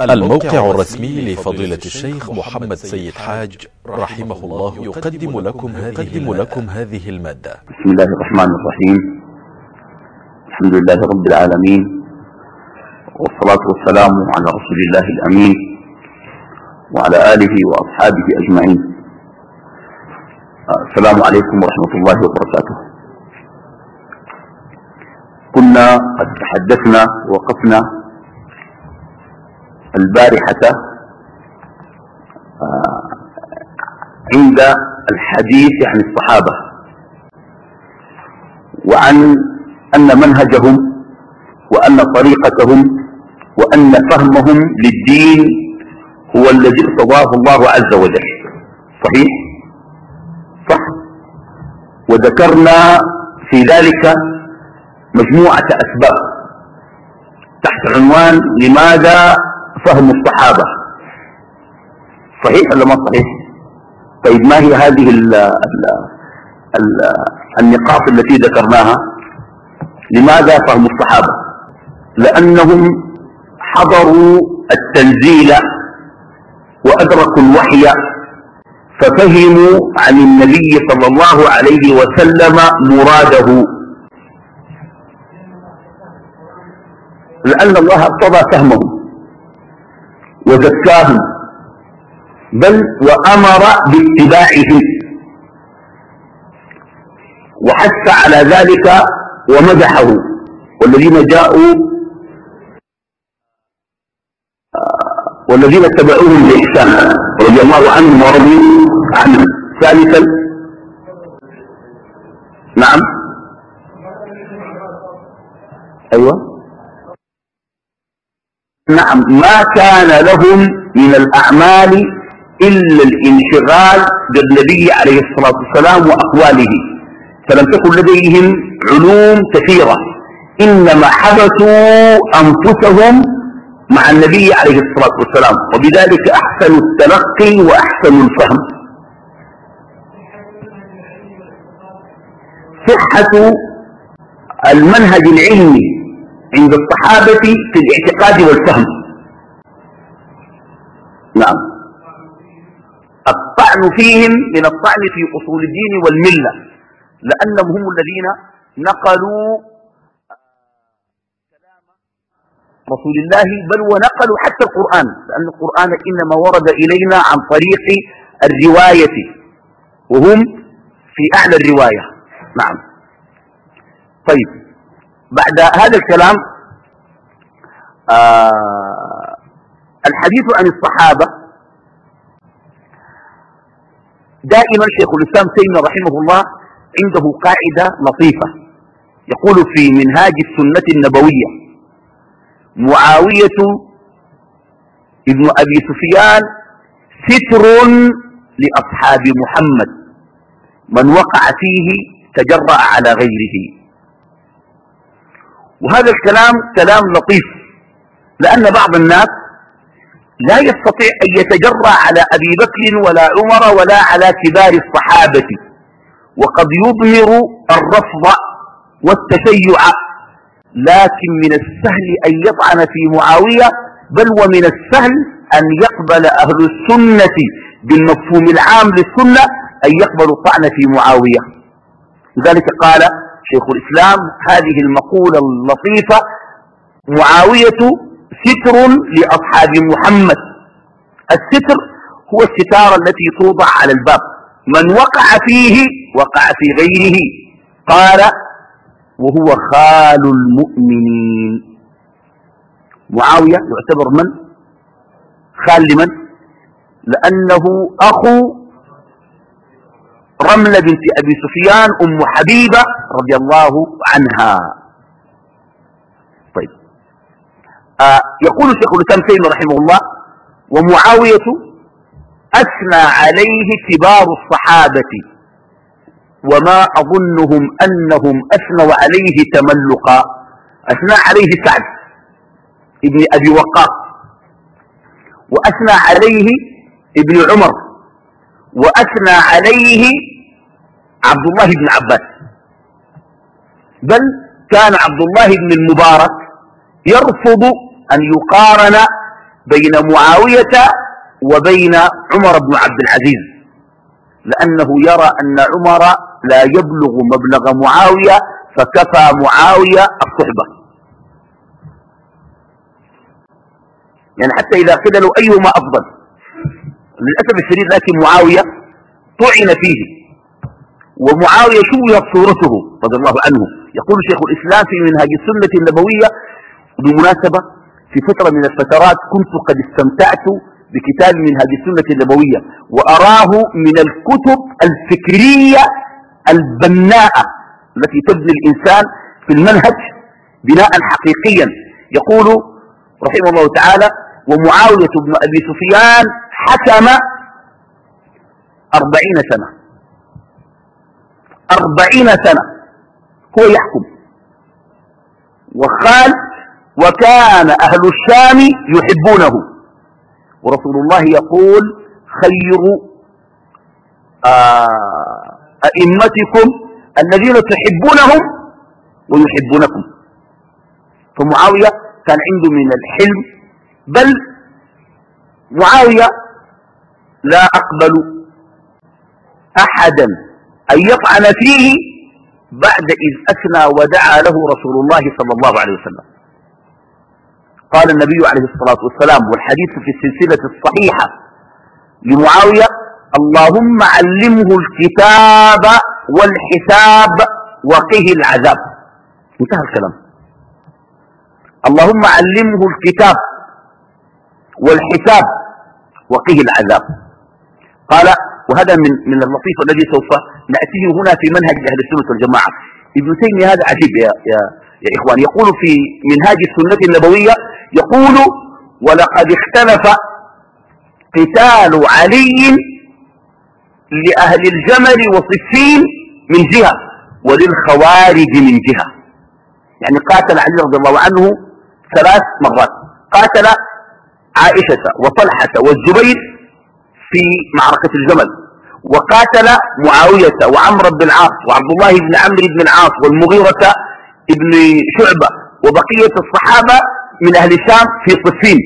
الموقع الرسمي لفضيلة الشيخ محمد سيد حاج رحمه الله يقدم لكم هذه, لكم هذه ا ل م ا د ة بسم الله الرحمن الرحيم. الحمد لله رب العالمين. والصلاة والسلام على رسول الله الأمين وعلى آله وأصحابه أجمعين. السلام عليكم ورحمة الله وبركاته. كنا قد تحدثنا وقفنا البارحة آه، عند الحديث عن الصحابة وعن أن منهجهم وأن طريقتهم وأن فهمهم للدين هو الذي ارتضاه الله عز وجل. صحيح؟ صح. وذكرنا في ذلك مجموعة أسباب تحت عنوان لماذا فهم الصحابة. صحيح ولا ما صحيح؟ طيب ما هي هذه ال ال ال النقاط التي ذكرناها؟ لماذا فهم الصحابة؟ لأنهم حضروا التنزيل وأدركوا الوحي ففهموا عن النبي صلى الله عليه وسلم مراده. لأن الله ارتضى فهمهم. وزكاهم بل وأمر باتباعه. وحث على ذلك ومدحه. والذين جاءوا والذين اتبعوهم بإحسان رضي الله عنهم ورضوا عنهم ثالثا نعم. أيوة. نعم ما كان لهم من الأعمال إلا الانشغال بالنبي عليه الصلاة والسلام وأقواله. فلم تكن لديهم علوم كثيرة إنما حبسوا أنفسهم مع النبي عليه الصلاة والسلام وبذلك أحسنوا التلقي وأحسنوا الفهم. صحة المنهج العلمي عند الصحابة في الاعتقاد والفهم. نعم. الطعن فيهم من الطعن في أصول الدين والملة لأنهم هم الذين نقلوا كلام رسول الله بل ونقلوا حتى القرآن لأن القرآن إنما ورد إلينا عن طريق الرواية وهم في أعلى الرواية. نعم. طيب. بعد هذا الكلام آه الحديث عن الصحابة. دائما شيخ الإسلام تيمية رحمه الله عنده قاعدة لطيفة. يقول في منهاج السنة النبوية معاوية ابن أبي سفيان ستر لأصحاب محمد. من وقع فيه تجرأ على غيره. وهذا الكلام كلام لطيف لأن بعض الناس لا يستطيع أن يتجرى على أبي بكر ولا عمر ولا على كبار الصحابة وقد يظهر الرفض والتشيع لكن من السهل أن يطعن في معاوية بل ومن السهل أن يقبل أهل السنة بالمفهوم العام للسنة أن يقبلوا الطعن في معاوية. لذلك قال شيخ الإسلام هذه المقولة اللطيفة معاوية ستر لأصحاب محمد. الستر هو الستارة التي توضع على الباب. من وقع فيه وقع في غيره. قال وهو خال المؤمنين. معاوية يعتبر من؟ خال لمن؟ لأنه أخو رملة بنت أبي سفيان أم حبيبة رضي الله عنها. طيب. آه يقول شيخ الإسلام تيمية رحمه الله ومعاوية أثنى عليه كبار الصحابة وما أظنهم أنهم أثنوا عليه تملقا. أثنى عليه سعد ابن أبي وقاص وأثنى عليه ابن عمر. وأثنى عليه عبد الله بن عباس. بل كان عبد الله بن المبارك يرفض أن يقارن بين معاوية وبين عمر بن عبد العزيز لأنه يرى أن عمر لا يبلغ مبلغ معاوية فكفى معاوية الصحبة. يعني حتى إذا قيل له أيهما أفضل؟ للأسف الشديد لكن معاوية طعن فيه. ومعاوية شوهت صورته رضي الله عنه. يقول شيخ الإسلام في منهج السنة النبوية بالمناسبة في فترة من الفترات كنت قد استمتعت بكتاب منهج السنة النبوية وأراه من الكتب الفكرية البناءة التي تبني الإنسان في المنهج بناء حقيقيا. يقول رحمه الله تعالى ومعاوية بن أبي سفيان حكم أربعين سنة. أربعين سنة. هو يحكم. وقال وكان أهل الشام يحبونه. ورسول الله يقول خير آه، أئمتكم الذين تحبونهم ويحبونكم. فمعاوية كان عنده من الحلم بل معاوية لا أقبل أحدا أن يطعن فيه بعد إذ أثنى ودعا له رسول الله صلى الله عليه وسلم. قال النبي عليه الصلاة والسلام والحديث في السلسلة الصحيحة لمعاوية اللهم علمه الكتاب والحساب وقه العذاب. انتهى الكلام. اللهم علمه الكتاب والحساب وقه العذاب. قال وهذا من من اللطيف الذي سوف نأتيه هنا في منهج أهل السنة والجماعة. ابن تيمية هذا عجيب يا, يا, يا إخوان. يقول في منهاج السنة النبوية يقول ولقد اختلف قتال علي لأهل الجمل وصفين من جهة وللخوارج من جهة. يعني قاتل علي رضي الله عنه ثلاث مرات. قاتل عائشة وطلحة والزبير في معركة الجمل وقاتل معاوية وعمر بن العاص وعبد الله بن عمرو بن العاص والمغيرة بن شعبة وبقية الصحابة من أهل الشام في صفين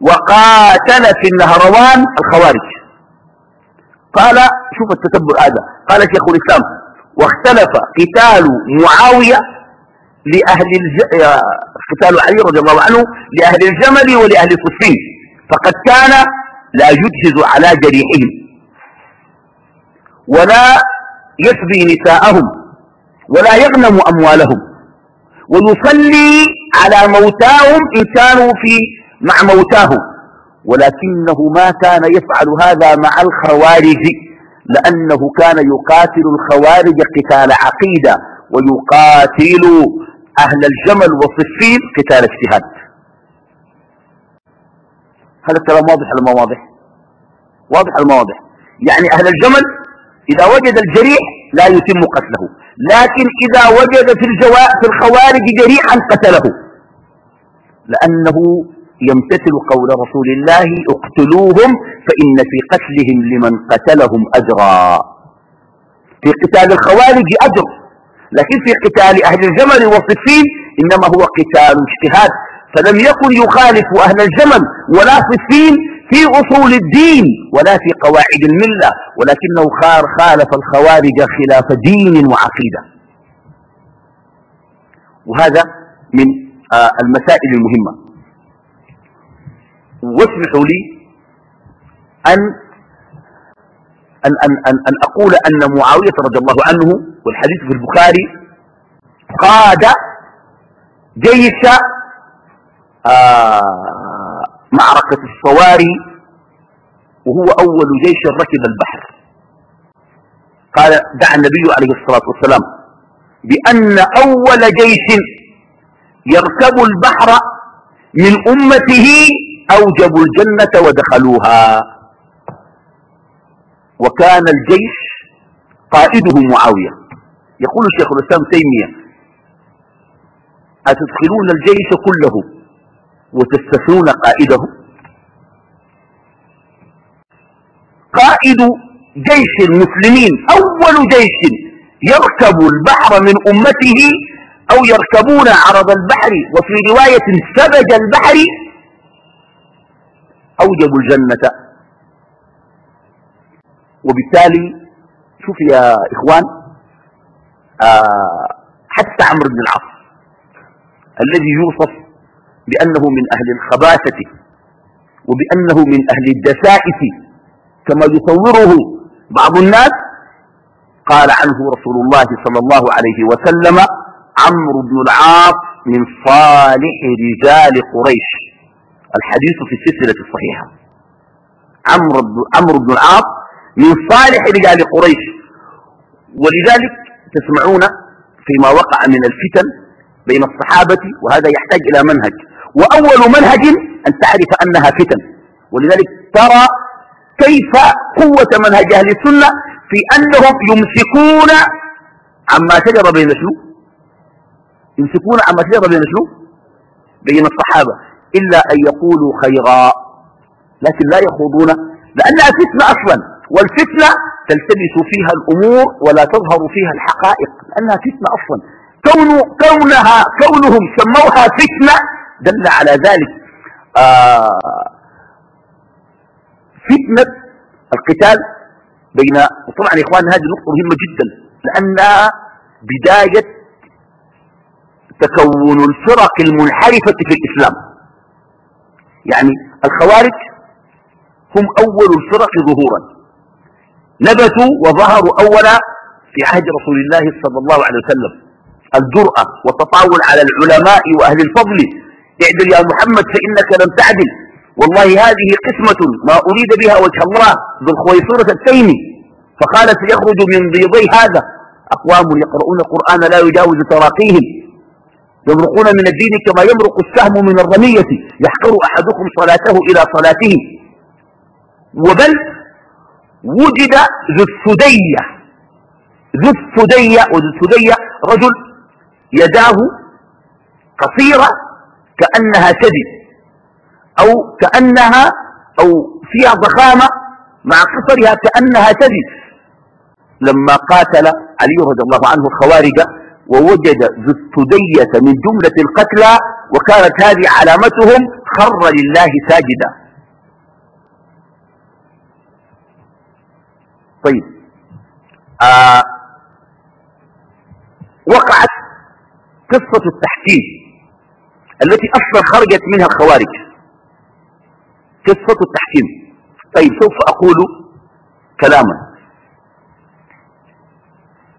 وقاتل في النهروان الخوارج. قال شوف التتبع هذا. قال شيخ الإسلام واختلف قتال معاوية لأهل الج... قتال علي رضي الله عنه لأهل الجمل ولأهل صفين فقد كان لا يجهز على جريحهم ولا يسبي نساءهم ولا يغنم أموالهم ويصلي على موتاهم إن كانوا في مع موتاهم ولكنه ما كان يفعل هذا مع الخوارج لأنه كان يقاتل الخوارج قتال عقيدة ويقاتل أهل الجمل والصفين قتال اجتهاد. هذا الكلام واضح ولا ما واضح؟ واضح ولا ما واضح؟ يعني أهل الجمل إذا وجد الجريح لا يتم قتله لكن إذا وجد في, الجواء في الخوارج جريحا قتله. لأنه يمتثل قول رسول الله اقتلوهم فإن في قتلهم لمن قتلهم أجرا. في قتال الخوارج أجر لكن في قتال أهل الجمل والصفين إنما هو قتال اجتهاد. فلم يكن يخالف أهل الجمل ولا صفين في أصول الدين ولا في قواعد الملة ولكنه خالف الخوارج خلاف دين وعقيدة. وهذا من آه، المسائل المهمة. واسمحوا لي أن أن, أن, أن, أن أقول أن معاوية رضي الله عنه والحديث في البخاري قاد جيش معركة الصواري وهو أول جيش ركب البحر. قال دعا النبي عليه الصلاة والسلام بأن أول جيش يركب البحر من أمته أوجبوا الجنة ودخلوها. وكان الجيش قائده معاوية. يقول الشيخ الإسلام تيمية أتدخلون الجيش كله؟ وتستثنون قائده قائد جيش المسلمين أول جيش يركب البحر من أمته أو يركبون عرض البحر وفي رواية سبج البحر أوجبوا الجنة. وبالتالي شوف يا إخوان آه حتى عمرو بن العاص الذي يوصف بأنه من أهل الخباثة وبأنه من أهل الدسائس كما يصوره بعض الناس. قال عنه رسول الله صلى الله عليه وسلم عمرو بن العاص من صالح رجال قريش. الحديث في السلسلة الصحيحة. عمرو بن العاص من صالح رجال قريش. ولذلك تسمعون فيما وقع من الفتن بين الصحابة وهذا يحتاج إلى منهج. وأول منهج أن تعرف أنها فتن. ولذلك ترى كيف قوة منهج أهل السنة في أنهم يمسكون عما شجر بين شنو؟ يمسكون عما شجر بين شنو؟ بين الصحابة. إلا أن يقولوا خيرا لكن لا يخوضون لأنها فتنة أصلا والفتنة تلتبس فيها الأمور ولا تظهر فيها الحقائق لأنها فتنة أصلا. كون كونها كونهم سموها فتنة دل على ذلك آه فتنة القتال بين وطبعا يا إخوان هذه نقطة مهمة جدا لأنها بداية تكون الفرق المنحرفة في الإسلام. يعني الخوارج هم أول الفرق ظهورا. نبتوا وظهروا أولا في عهد رسول الله صلى الله عليه وسلم. الجرأة والتطاول على العلماء وأهل الفضل اعدل يا محمد فإنك لم تعدل. والله هذه قسمة ما أريد بها وجه الله ذو الخويصرة التيمي. فقال سيخرج من بيضي هذا. أقوام يقرؤون القرآن لا يجاوز تراقيهم. يمرقون من الدين كما يمرق السهم من الرمية. يحقر أحدكم صلاته إلى صلاته. وبل وجد ذو السدية ذو السدية وذو السدية رجل يداه قصيرة كأنها ثدي أو كأنها أو فيها ضخامة مع قصرها كأنها ثدي لما قاتل علي رضي الله عنه الخوارج ووجد ذو السدية من جملة القتلى وكانت هذه علامتهم خر لله ساجدا. طيب. آه وقعت قصة التحكيم التي أصلا خرجت منها الخوارج. قصة التحكيم. طيب سوف أقول كلاما.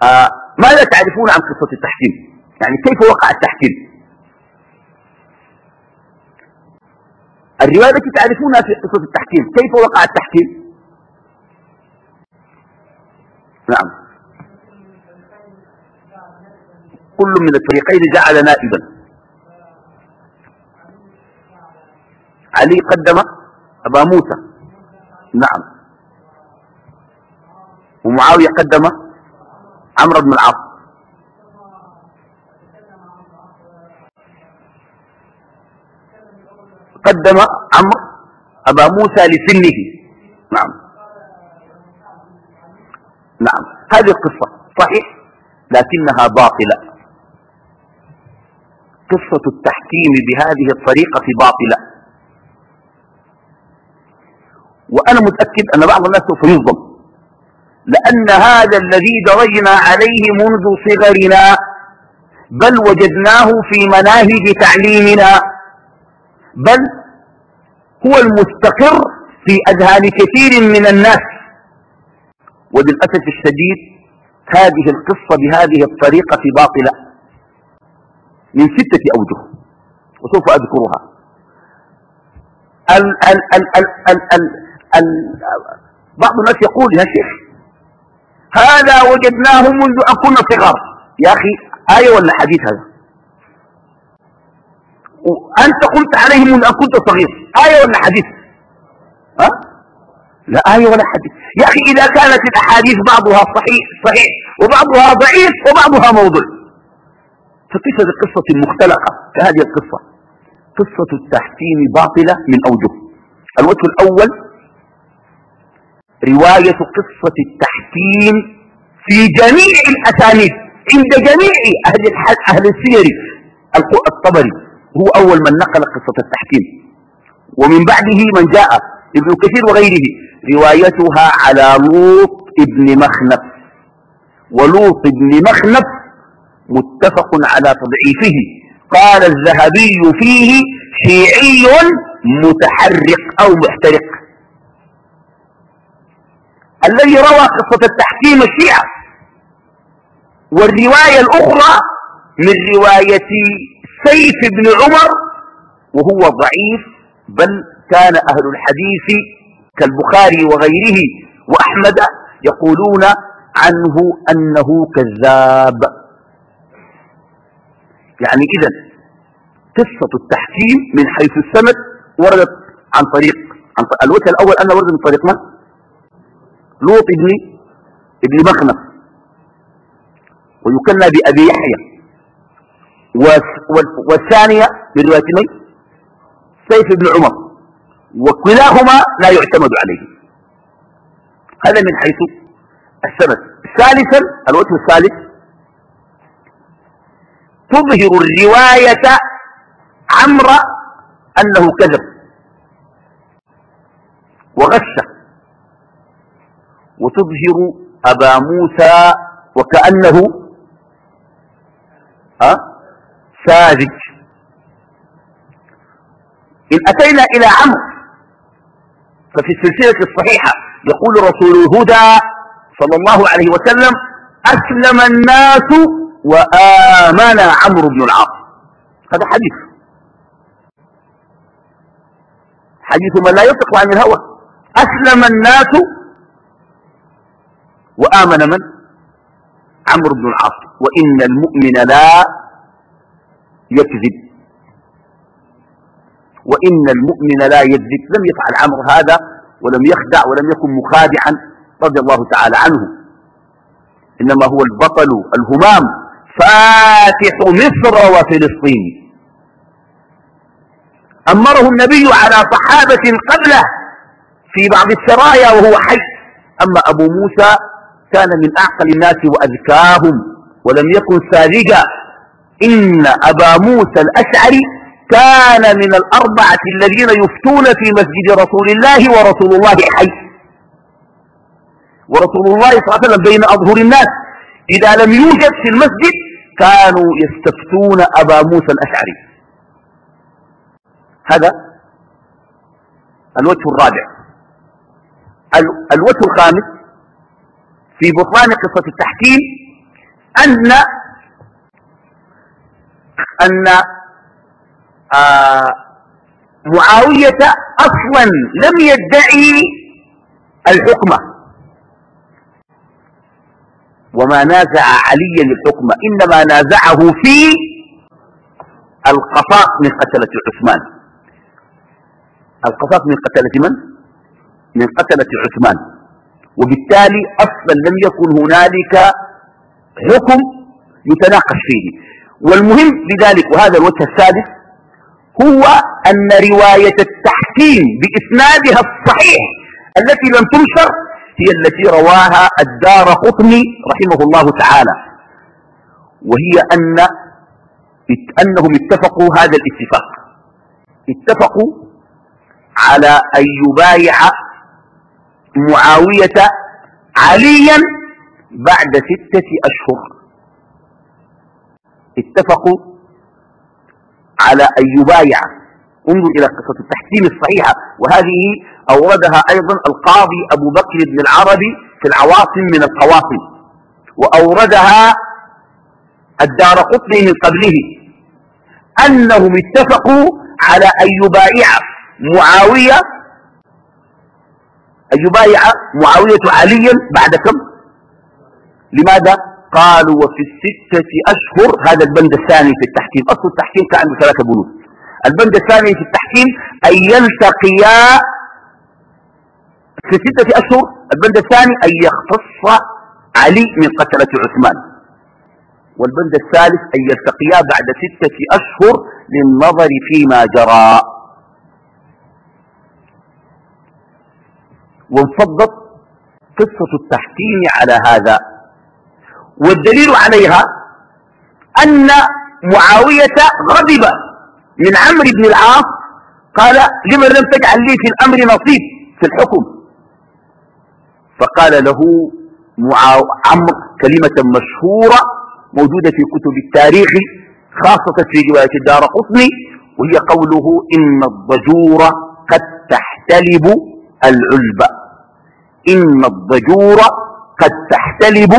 آه ماذا تعرفون عن قصة التحكيم؟ يعني كيف وقع التحكيم؟ الرواية التي تعرفونها في قصة التحكيم كيف وقع التحكيم؟ نعم. كل من الفريقين جعل نائبا. علي قدم أبا موسى. نعم. ومعاوية قدم عمرو بن العاص. قدم عمرو أبا موسى لسنه. نعم. نعم. هذه القصة صحيح لكنها باطلة. قصة التحكيم بهذه الطريقة باطلة. وأنا متأكد أن بعض الناس سوف يصدم. لأن هذا الذي درجنا عليه منذ صغرنا بل وجدناه في مناهج تعليمنا بل هو المستقر في أذهان كثير من الناس. وللأسف الشديد هذه القصة بهذه الطريقة باطلة. من ستة أوجه وسوف أذكرها. ال ال ال ال ال ال بعض الناس يقول يا شيخ هذا وجدناه منذ أن كنا صغار. يا أخي آية ولا حديث هذا؟ وأنت قلت عليه منذ أن كنت صغير. آية ولا حديث؟ ها؟ لا آية ولا حديث. يا أخي إذا كانت الأحاديث بعضها صحيح صحيح وبعضها ضعيف وبعضها موضوع. فكيف بقصة مختلقة كهذه القصة. قصة التحكيم باطلة من أوجه. الوجه الأول رواية قصة التحكيم في جميع الأسانيد. عند جميع أهل, أهل السير. الطبري هو أول من نقل قصة التحكيم. ومن بعده من جاء ابن كثير وغيره روايتها على لوط ابن مخنف. ولوط ابن مخنف متفق على تضعيفه. قال الذهبي فيه شيعي متحرق أو محترق. الذي روى قصة التحكيم الشيعة والرواية الأخرى من رواية سيف بن عمر وهو ضعيف بل كان أهل الحديث كالبخاري وغيره وأحمد يقولون عنه أنه كذاب يعني إذا قصة التحكيم من حيث السند وردت عن طريق عن الوجه الأول أنه ورد من طريق من؟ لوط ابن ابن مخنف ويكنى بأبي يحيى. والثانية من رواية؟ سيف بن عمر. وكلاهما لا يعتمد عليه. هذا من حيث السند. ثالثا الوجه الثالث. تظهر الرواية عمرو أنه كذب. وغش. وتظهر أبا موسى وكأنه أه؟ ساذج. إن أتينا إلى عمرو ففي السلسلة الصحيحة يقول رسول الهدى صلى الله عليه وسلم أسلم الناس وآمن عمرو بن العاص. هذا حديث. حديث من لا ينطق عن الهوى. أسلم الناس وآمن من؟ عمرو بن العاص. وإن المؤمن لا يكذب. وإن المؤمن لا يكذب. لم يفعل عمرو هذا ولم يخدع ولم يكن مخادعا رضي الله تعالى عنه. إنما هو البطل الهمام فاتح مصر وفلسطين. أمره النبي على صحابة قبله في بعض السرايا وهو حي. أما أبو موسى كان من أعقل الناس وأذكاهم ولم يكن ساذجا. إن أبا موسى الأشعري كان من الأربعة الذين يفتون في مسجد رسول الله ورسول الله حي. ورسول الله صلى الله عليه وسلم بين أظهر الناس. إذا لم يوجد في المسجد كانوا يستفتون أبا موسى الأشعري. هذا الوجه الرابع. الوجه الخامس في بطلان قصة التحكيم أن أن آه معاوية أصلا لم يدعي الحكمة وما نازع عليا الحكم إنما نازعه في القصاص من قتلة عثمان. القصاص من قتلة من؟ من قتلة عثمان. وبالتالي أصلا لم يكن هنالك حكم يتناقش فيه. والمهم بذلك وهذا الوجه السادس هو أن رواية التحكيم بإسنادها الصحيح التي لم تنشر هي التي رواها الدار قطني رحمه الله تعالى. وهي أن أنهم اتفقوا هذا الاتفاق. اتفقوا على أن يبايع معاوية عليا بعد ستة أشهر. اتفقوا على أن يبايع. انظر إلى قصة التحكيم الصحيحة. وهذه أوردها أيضا القاضي أبو بكر بن العربي في العواصم من القواصم وأوردها الدار قطني من قبله. أنهم اتفقوا على أن يبايع معاوية أن يبايع معاوية عليا بعد كم؟ لماذا؟ قالوا وفي الستة أشهر هذا البند الثاني في التحكيم. أصل التحكيم كان ثلاثة بنود. البند الثاني في التحكيم أن يلتقيا في ستة أشهر البند الثاني أن يختص علي من قتلة عثمان. والبند الثالث أن يلتقيا بعد ستة أشهر للنظر فيما جرى. وانفضت قصة التحكيم على هذا. والدليل عليها أن معاوية غضب من عمرو بن العاص قال لمن لم تجعل لي في الأمر نصيب في الحكم؟ فقال له عمرو كلمة مشهورة موجودة في كتب التاريخ خاصة في رواية الدار قطني وهي قوله إن الضجور قد تحتلب العلب إن الضجور قد تحتلب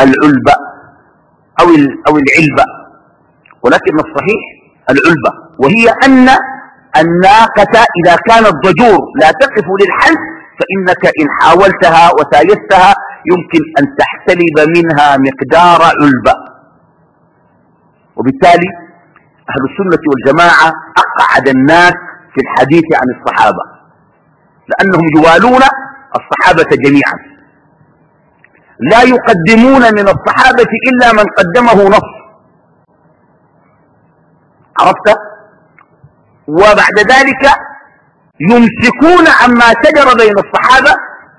العلب أو أو العلبة ولكن الصحيح العلبة وهي أن الناقة إذا كان الضجور لا تقف للحلب فإنك إن حاولتها وسايستها يمكن أن تحتلب منها مقدار علبة وبالتالي أهل السنة والجماعة أقعد الناس في الحديث عن الصحابة لأنهم يوالون الصحابة جميعا. لا يقدمون من الصحابة إلا من قدمه نص. عرفت؟ وبعد ذلك يمسكون عما شجر بين الصحابة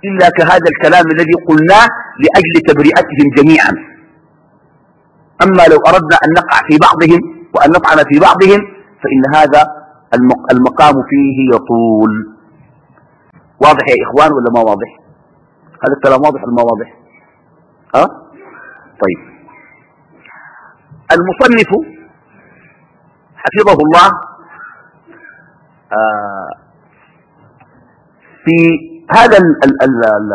إلا كهذا الكلام الذي قلناه لأجل تبرئتهم جميعا. أما لو أردنا أن نقع في بعضهم وأن نطعن في بعضهم فإن هذا المقام فيه يطول. واضح يا إخوان ولا ما واضح؟ هذا الكلام واضح ولا ما واضح؟ ها؟ أه؟ طيب. المصنف حفظه الله آه في هذا ال ال ال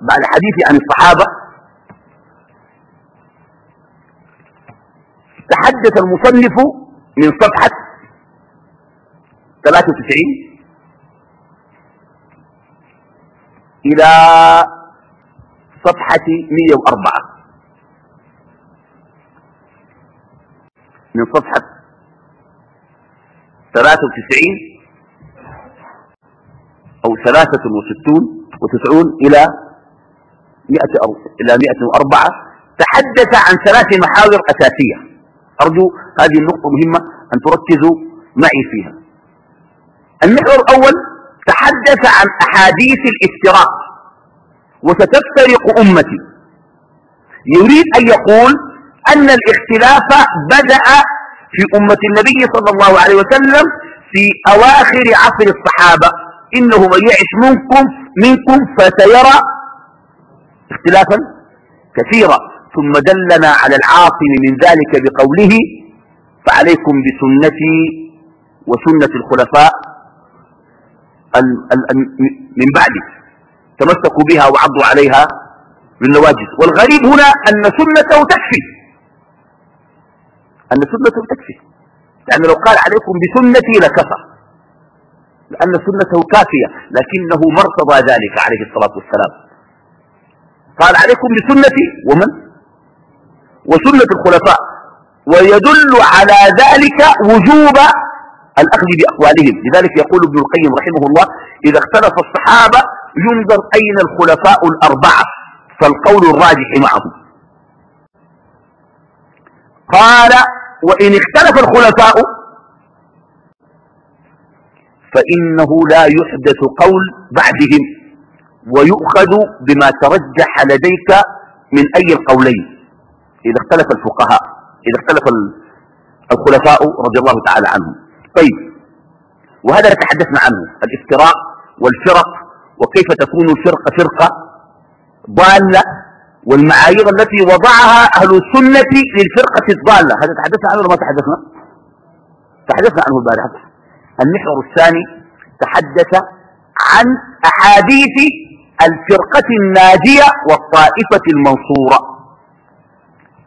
بعد الحديث عن الصحابة تحدث المصنف من صفحة 93 إلى صفحة 104 من صفحة 93 أو ثلاثة وستون وتسعون إلى مئة إلى مئة وأربعة. تحدث عن ثلاث محاور أساسية. أرجو هذه النقطة مهمة أن تركزوا معي فيها. المحور الأول تحدث عن أحاديث الافتراق وستفترق أمتي. يريد أن يقول أن الاختلاف بدأ في أمة النبي صلى الله عليه وسلم في أواخر عصر الصحابة. إنه من يعش منكم منكم فسيرى اختلافا كثيرا. ثم دلنا على العاصم من ذلك بقوله فعليكم بسنتي وسنة الخلفاء من بعدي. تمسكوا بها وعضوا عليها بالنواجذ والغريب هنا أن سنته تكفي. أن سنته تكفي. يعني لو قال عليكم بسنتي لكفى لأن سنته كافية. لكنه ما ارتضى ذلك عليه الصلاة والسلام. قال عليكم بسنتي ومن؟ وسنة الخلفاء. ويدل على ذلك وجوب الأخذ بأقوالهم. لذلك يقول ابن القيم رحمه الله إذا اختلف الصحابة ينظر أين الخلفاء الأربعة فالقول الراجح معهم. قال وإن اختلف الخلفاء فإنه لا يحدث قول بعدهم ويؤخذ بما ترجح لديك من أي القولين. إذا اختلف الفقهاء إذا اختلف الخلفاء رضي الله تعالى عنهم. طيب وهذا تحدثنا عنه الافتراء والفرق وكيف تكون الفرقة فرقة ضالة والمعايير التي وضعها أهل السنة للفرقة الضالة. هذا تحدثنا عنه ولا ما تحدثنا؟ تحدثنا عنه البارحة. المحور الثاني تحدث عن أحاديث الفرقة الناجية والطائفة المنصورة.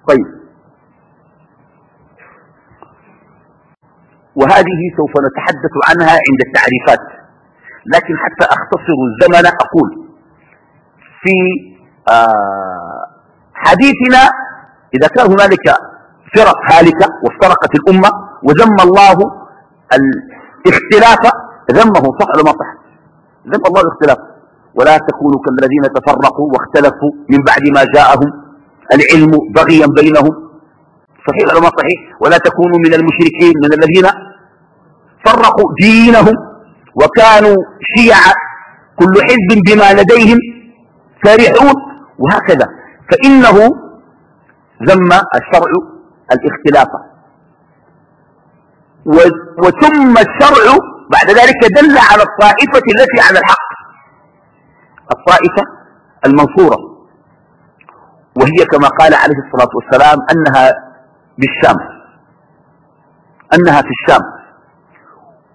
طيب وهذه سوف نتحدث عنها عند التعريفات. لكن حتى أختصر الزمن أقول في آه، حديثنا إذا كان هنالك فرق هالكة وافترقت الأمة وذم الله اختلافا ذمه صح ولا ما صح؟ ذم الله الاختلاف. ولا تكونوا كالذين تفرقوا واختلفوا من بعد ما جاءهم. العلم بغيا بينهم. صحيح ولا ما صحيح؟ ولا تكونوا من المشركين من الذين فرقوا دينهم وكانوا شيعا كل حزب بما لديهم فرحون وهكذا. فإنه ذم الشرع الاختلاف. وثم الشرع بعد ذلك دل على الطائفة التي على الحق. الطائفة المنصورة. وهي كما قال عليه الصلاة والسلام أنها بالشام أنها في الشام.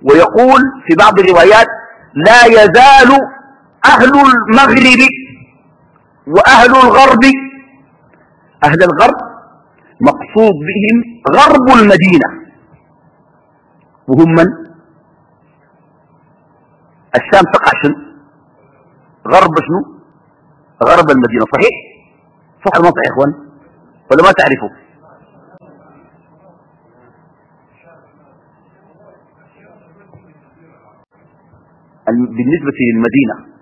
ويقول في بعض الروايات لا يزال أهل المغرب وأهل الغرب أهل الغرب مقصود بهم غرب المدينة. وهم من؟ الشام تقع شنو؟ غرب شنو؟ غرب المدينة صحيح؟ صح المنطق يا إخوان؟ ولا ما تعرفوا؟ بالنسبة للمدينة.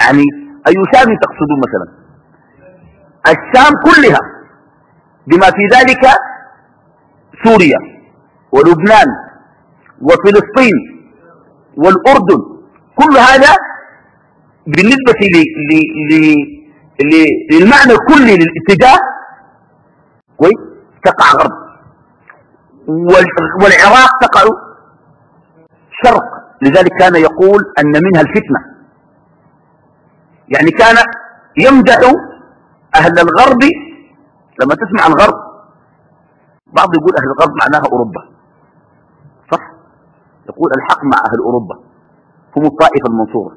يعني أي شام تقصدون مثلا؟ الشام كلها بما في ذلك سوريا ولبنان وفلسطين والأردن. كل هذا بالنسبة للمعنى الكلي للاتجاه. كويس؟ تقع غرب. والعراق تقع شرق. لذلك كان يقول أن منها الفتنة. يعني كان يمدح أهل الغرب لما تسمع الغرب بعض يقول أهل الغرب معناها أوروبا. صح؟ يقول الحق مع أهل أوروبا. هم الطائفة المنصورة.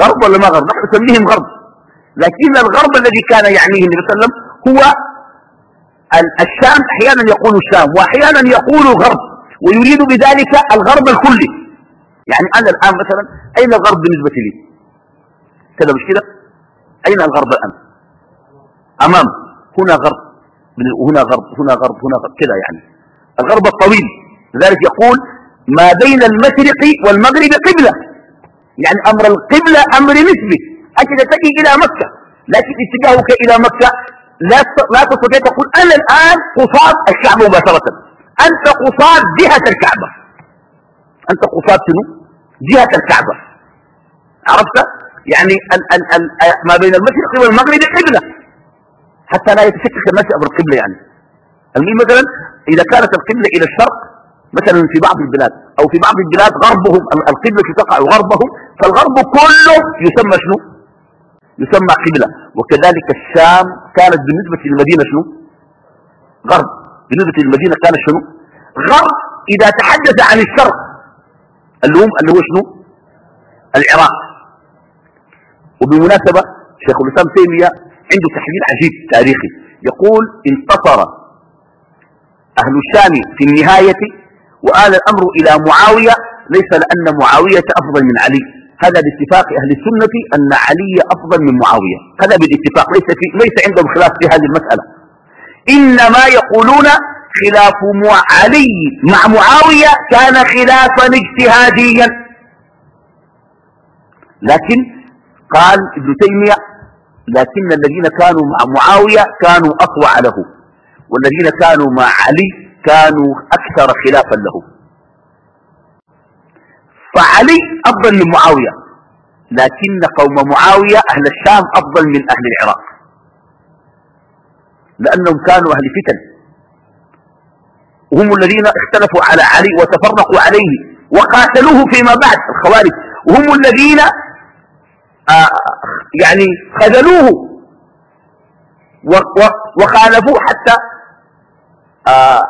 غرب ولا ما غرب؟ نحن نسميهم غرب. لكن الغرب الذي كان يعنيه النبي صلى الله عليه وسلم هو الشام أحيانا يقول الشام وأحيانا يقول غرب ويريد بذلك الغرب الكلي. يعني أنا الآن مثلا أين الغرب بالنسبة لي؟ كذا مش كده؟ أين الغرب الآن؟ أمام. هنا غرب. هنا غرب هنا غرب هنا غرب كذا يعني. الغرب الطويل. لذلك يقول ما بين المشرق والمغرب قبلة. يعني أمر القبلة أمر نسبي. أجل تجي إلى مكة. لكن اتجاهك إلى مكة. لا لا تستطيع تقول أنا الآن قصاد الكعبة مباشرة. أنت قصاد جهة الكعبة. أنت قصاد شنو؟ جهة الكعبة. عرفت؟ يعني ال ال ال ما بين المشرق والمغرب قبلة. حتى لا يتشكك الناس أمر القبلة يعني. المهم مثلا إذا كانت القبلة إلى الشرق مثلا في بعض البلاد أو في بعض البلاد غربهم القبلة تقع غربهم فالغرب كله يسمى شنو؟ يسمى قبلة. وكذلك الشام كانت بالنسبة للمدينة شنو؟ غرب. بالنسبة للمدينة كانت شنو؟ غرب. إذا تحدث عن الشرق اللي, اللي هو شنو؟ العراق. وبالمناسبة شيخ الإسلام تيمية عنده تحليل عجيب تاريخي. يقول انتصر أهل الشام في النهاية وآل الأمر إلى معاوية ليس لأن معاوية أفضل من علي. هذا باتفاق أهل السنة أن علي أفضل من معاوية. هذا بالاتفاق. ليس, في ليس عندهم خلاف في هذه المسألة. إنما يقولون خلاف علي مع معاوية كان خلافا اجتهاديا. لكن قال ابن تيمية لكن الذين كانوا مع معاوية كانوا أطوع له والذين كانوا مع علي كانوا أكثر خلافا له فعلي أفضل من معاوية. لكن قوم معاوية أهل الشام أفضل من أهل العراق. لأنهم كانوا أهل فتن. وهم الذين اختلفوا على علي وتفرقوا عليه وقاتلوه فيما بعد الخوارج. وهم الذين آه يعني خذلوه وخالفوه حتى آه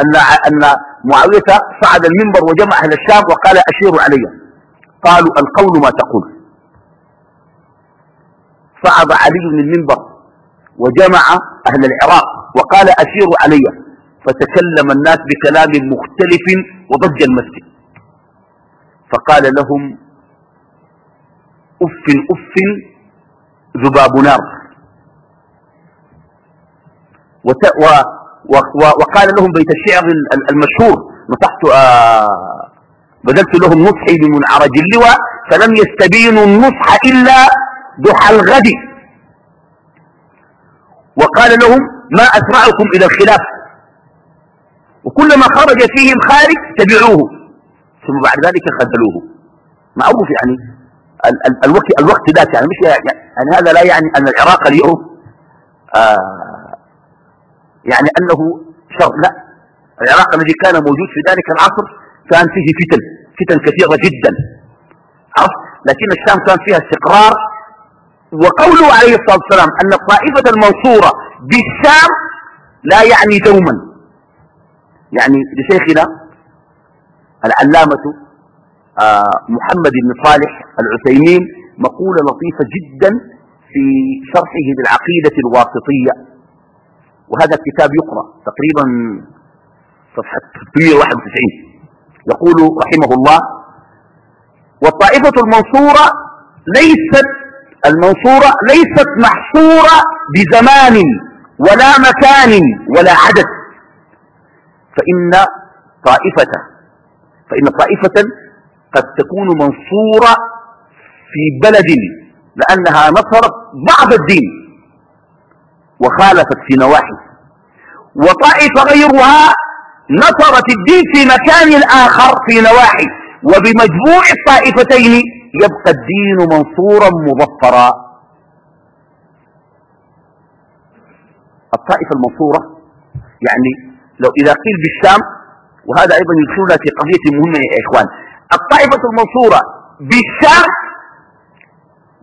أن, أن معاوية صعد المنبر وجمع أهل الشام وقال أشيروا علي. قالوا القول ما تقول. صعد علي من المنبر وجمع أهل العراق وقال أشيروا علي. فتكلم الناس بكلام مختلف وضج المسجد. فقال لهم أف أف ذباب نار. وقال لهم بيت الشعر المشهور نصحت آه، بذلت لهم نصحي بمنعرج اللواء فلم يستبينوا النصح إلا ضحى الغد. وقال لهم ما أسرعكم إلى الخلاف. وكلما خرج فيهم خارج تبعوه ثم بعد ذلك خذلوه. معروف يعني ال ال الوقت الوقت ذات يعني مش يعني هذا لا يعني أن العراق اليوم آه يعني أنه شر. لا. العراق الذي كان موجود في ذلك العصر كان فيه فتن فتن كثيرة جدا. عرفت؟ لكن الشام كان فيها استقرار. وقوله عليه الصلاة والسلام أن الطائفة المنصورة بالشام لا يعني دوما. يعني لشيخنا العلامة آه، محمد بن صالح العثيمين مقولة لطيفة جدا في شرحه للعقيدة الواسطية. وهذا الكتاب يقرأ تقريبا صفحة 391 يقول رحمه الله والطائفة المنصورة ليست المنصورة ليست محصورة بزمان ولا مكان ولا عدد. فإن طائفة فإن طائفة قد تكون منصورة في بلد لأنها نصرت بعض الدين. وخالفت في نواحي. وطائفة غيرها نصرت الدين في مكان آخر في نواحي وبمجموع الطائفتين يبقى الدين منصورا مظفرا. الطائفة المنصورة يعني لو إذا قيل بالشام وهذا أيضا يدخلنا في قضية مهمة يا إخوان. الطائفة المنصورة بالشام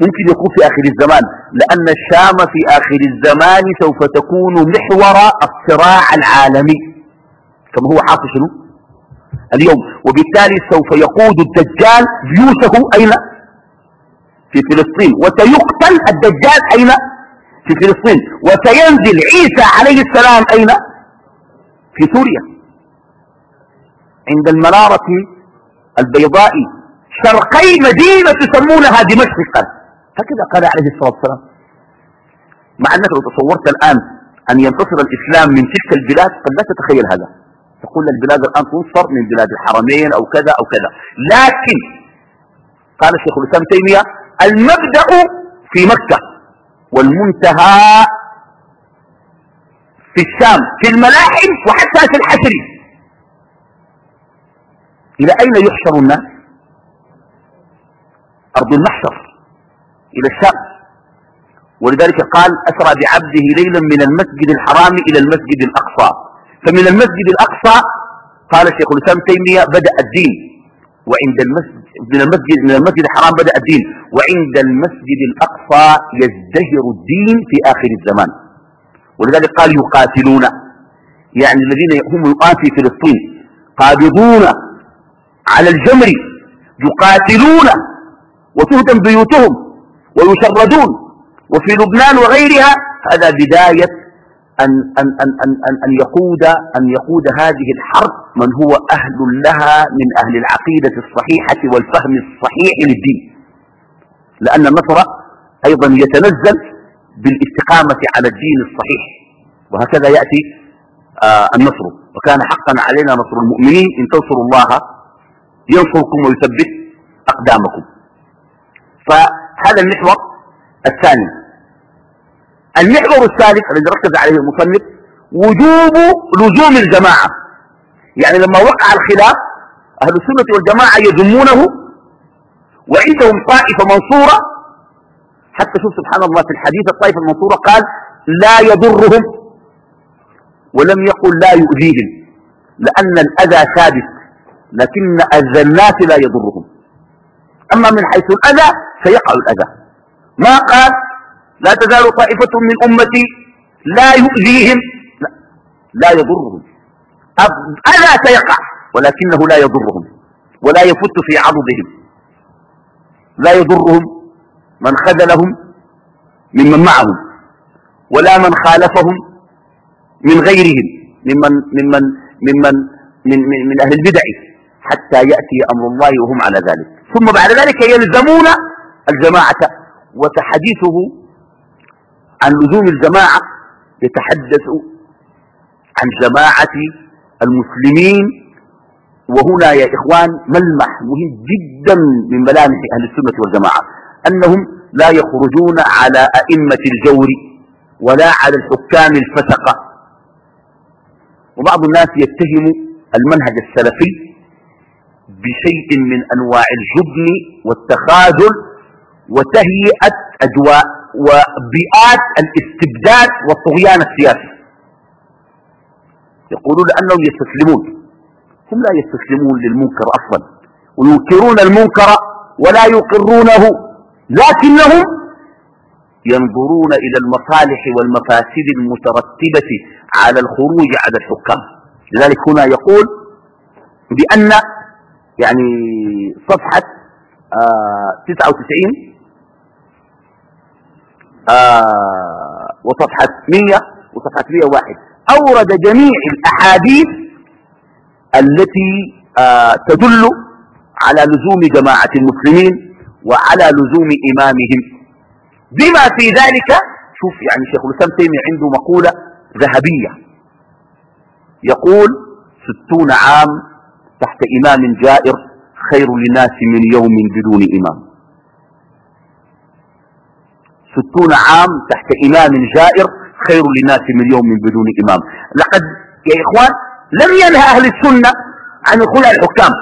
ممكن يكون في آخر الزمان لأن الشام في آخر الزمان سوف تكون محور الصراع العالمي. كما هو حاصل شنو؟ اليوم. وبالتالي سوف يقود الدجال جيوشه أين؟ في فلسطين. وسيقتل الدجال أين؟ في فلسطين. وسينزل عيسى عليه السلام أين؟ في سوريا. عند المنارة البيضاء شرقي مدينة تسمونها دمشق. هكذا قال عليه الصلاة والسلام. مع أنك لو تصورت الآن أن ينتصر الإسلام من تلك البلاد قد لا تتخيل هذا. تقول البلاد الآن تنصر من بلاد الحرمين أو كذا أو كذا. لكن قال الشيخ الإسلام تيمية المبدأ في مكة والمنتهى في الشام في الملاحم وحتى في الحشر. إلى أين يحشر الناس؟ أرض المحشر إلى الشام. ولذلك قال أسرى بعبده ليلا من المسجد الحرام إلى المسجد الأقصى. فمن المسجد الأقصى قال الشيخ الإسلام تيمية بدأ الدين. وعند المسجد من المسجد من المسجد الحرام بدأ الدين. وعند المسجد الأقصى يزدهر الدين في آخر الزمان. ولذلك قال يقاتلون. يعني الذين هم الآن في فلسطين قابضون على الجمر يقاتلون وتهدم بيوتهم. ويشردون وفي لبنان وغيرها هذا بداية أن, أن, أن, أن, أن, أن يقود أن يقود هذه الحرب من هو أهل لها من أهل العقيدة الصحيحة والفهم الصحيح للدين. لأن النصر أيضا يتنزل بالإستقامة على الدين الصحيح. وهكذا يأتي آه النصر. وكان حقا علينا نصر المؤمنين إن تنصروا الله ينصركم ويثبت أقدامكم. فهذا المحور الثاني. المحور الثالث الذي ركز عليه المصنف وجوب لزوم الجماعة. يعني لما وقع الخلاف أهل السنة والجماعة يذمونه وعندهم طائفة منصورة. حتى شوف سبحان الله في الحديث الطائفة المنصورة قال لا يضرهم ولم يقل لا يؤذيهم لأن الأذى ثابت لكن أذى الناس لا يضرهم. أما من حيث الأذى سيقع الأذى. ما قال لا تزال طائفة من أمتي لا يؤذيهم. لا, لا يضرهم. أذى سيقع ولكنه لا يضرهم ولا يفت في عضدهم لا يضرهم من خذلهم ممن معهم ولا من خالفهم من غيرهم ممن ممن ممن من, من, من أهل البدع حتى يأتي أمر الله وهم على ذلك. ثم بعد ذلك يلزمون الجماعة وتحديثه عن لزوم الجماعة يتحدث عن جماعة المسلمين. وهنا يا إخوان ملمح مهم جدا من ملامح أهل السنة والجماعة أنهم لا يخرجون على أئمة الجور ولا على الحكام الفسقة وبعض الناس يتهم المنهج السلفي بشيء من أنواع الجبن والتخاذل وتهيئة أجواء وبيئات الاستبداد والطغيان السياسي يقولون أنهم يستسلمون. هم لا يستسلمون للمنكر أصلا. وينكرون المنكر ولا يقرونه. لكنهم ينظرون إلى المصالح والمفاسد المترتبة على الخروج على الحكام. لذلك هنا يقول بأن يعني صفحة آه 99 آه وصفحة 100 وصفحة 101 أورد جميع الأحاديث التي آه تدل على لزوم جماعة المسلمين وعلى لزوم إمامهم. بما في ذلك شوف يعني شيخ الإسلام تيمية عنده مقولة ذهبية. يقول ستون عام تحت إمام جائر خير للناس من يوم بدون إمام. ستون عام تحت إمام جائر خير للناس من يوم بدون إمام. لقد يا إخوان لم ينهى أهل السنة عن خلع الحكام.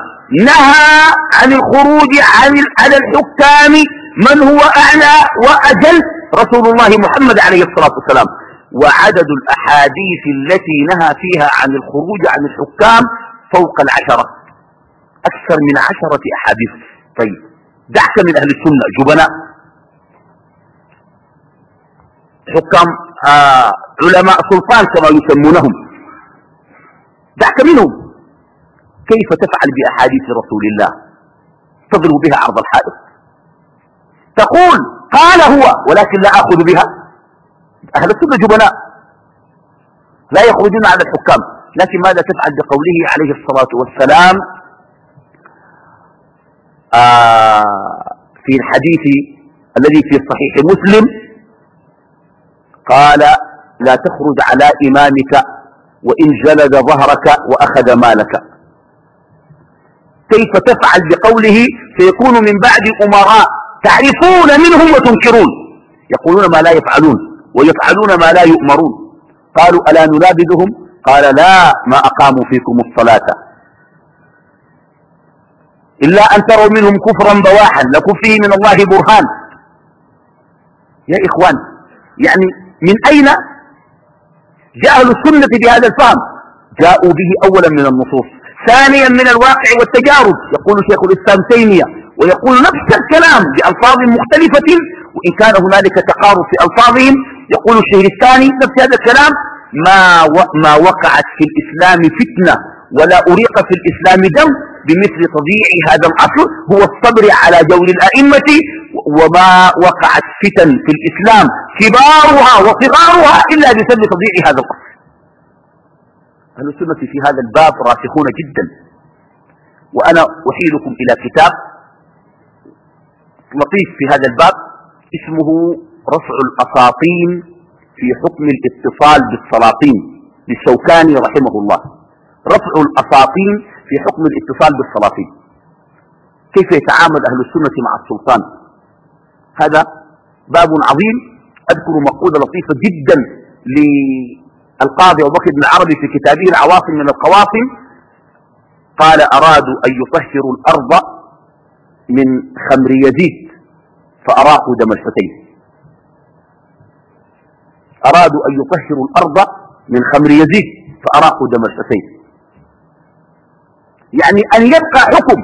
نهى عن الخروج عن على الحكام من هو أعلى وأجل رسول الله محمد عليه الصلاة والسلام. وعدد الأحاديث التي نهى فيها عن الخروج عن الحكام فوق العشرة. أكثر من عشرة أحاديث. طيب دعك من أهل السنة جبناء. حكام آه علماء سلطان كما يسمونهم. دعك منهم. كيف تفعل بأحاديث رسول الله؟ تضرب بها عرض الحائط. تقول قال هو ولكن لا أخذ بها. أهل السنة جبناء. لا يخرجون على الحكام. لكن ماذا تفعل بقوله عليه الصلاة والسلام؟ آه في الحديث الذي في صحيح مسلم قال لا تخرج على إمامك وإن جلد ظهرك وأخذ مالك. كيف تفعل بقوله سيكون من بعد أمراء تعرفون منهم وتنكرون؟ يقولون ما لا يفعلون ويفعلون ما لا يؤمرون. قالوا ألا نلابدهم قال لا ما أقاموا فيكم الصلاة. إلا أن تروا منهم كفرا بواحا لكم فيه من الله برهان. يا إخوان يعني من أين؟ جاء أهل السنة بهذا الفهم. جاءوا به أولا من النصوص ثانيا من الواقع والتجارب يقول شيخ الإسلام تيمية ويقول نفس الكلام بألفاظ مختلفة وإن كان هنالك تقارب في ألفاظهم يقول الشيخ الثاني نفس هذا الكلام ما ما وقعت في الإسلام فتنة ولا أريق في الإسلام دم بمثل تضييع هذا الأصل هو الصبر على جور الأئمة وما وقعت فتن في الإسلام كبارها وصغارها إلا بسبب تضييع هذا الأصل أهل السنة في هذا الباب راسخون جدا. وأنا أحيلكم إلى كتاب لطيف في هذا الباب اسمه رفع الأساطين في حكم الاتصال بالسلاطين للشوكاني رحمه الله. رفع الأساطين في حكم الاتصال بالسلاطين. كيف يتعامل أهل السنة مع السلطان؟ هذا باب عظيم. أذكر مقولة لطيفة جدا للقاضي أبو بكر بن العربي في كتابه العواصم من القواصم. قال أرادوا أن يطهروا الأرض من خمر يزيد فأراقوا دم الحسين. أرادوا أن يطهروا الأرض من خمر يزيد فأراقوا دم الحسين. يعني أن يبقى حكم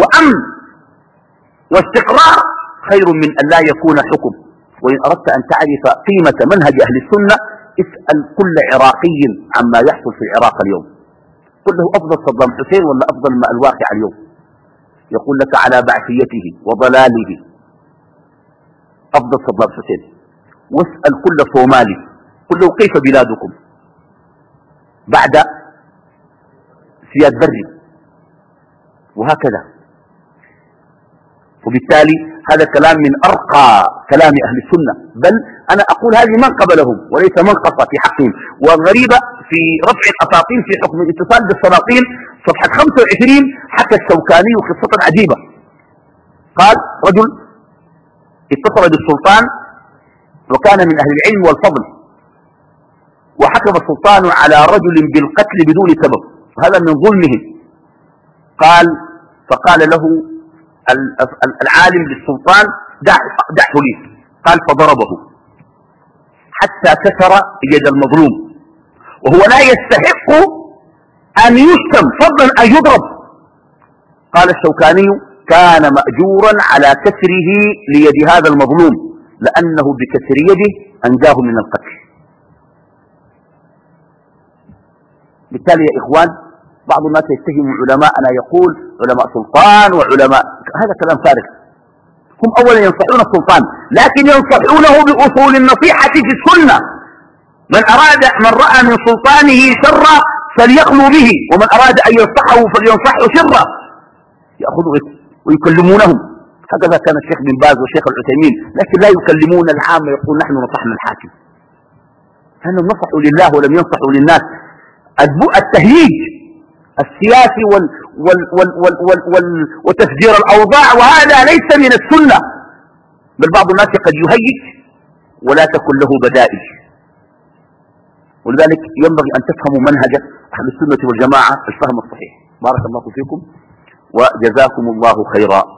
وأمن واستقرار خير من أن لا يكون حكم. وإن أردت أن تعرف قيمة منهج أهل السنة اسأل كل عراقي عما يحصل في العراق اليوم. قل له أفضل صدام حسين ولا أفضل ما الواقع اليوم؟ يقول لك على بعثيته وضلاله. أفضل صدام حسين. واسأل كل صومالي. قل له كيف بلادكم؟ بعد سياد بري. وهكذا. وبالتالي هذا كلام من أرقى كلام أهل السنة. بل أنا أقول هذه من قبلهم وليس منقصة في حقهم. والغريبة في رفع الأساطين في حكم الاتصال بالسلاطين صفحة 25 حكى الشوكاني قصة عجيبة. قال رجل اتصل بالسلطان وكان من أهل العلم والفضل وحكم السلطان على رجل بالقتل بدون سبب. وهذا من ظلمه. قال فقال له العالم للسلطان دع دعه لي قال فضربه. حتى كسر يد المظلوم. وهو لا يستحق أن يشتم. فضلا أن يضرب. قال الشوكاني كان مأجورا على كسره ليد هذا المظلوم لأنه بكسر يده أنجاه من القتل. بالتالي يا إخوان بعض الناس يتهم علماءنا يقول علماء سلطان وعلماء هذا كلام فارغ. هم أولا ينصحون السلطان لكن ينصحونه بأصول النصيحة في السنة. من أراد من رأى من سلطانه شرا فليخلو به ومن أراد أن ينصحه فلينصحه شرا يأخذوا ويكلمونهم. هكذا كان الشيخ بن باز والشيخ العثيمين لكن لا يكلمون العامة يقول نحن نصحنا الحاكم. لأنهم نصحوا لله ولم ينصحوا للناس. التهييج. السياسي وال وال وال وال وال وال وتفجير الأوضاع وهذا ليس من السنة. بل بعض الناس قد يهيج ولا تكن له بدائل. ولذلك ينبغي أن تفهموا منهج أهل السنة والجماعة الفهم الصحيح. بارك الله فيكم وجزاكم الله خيرا.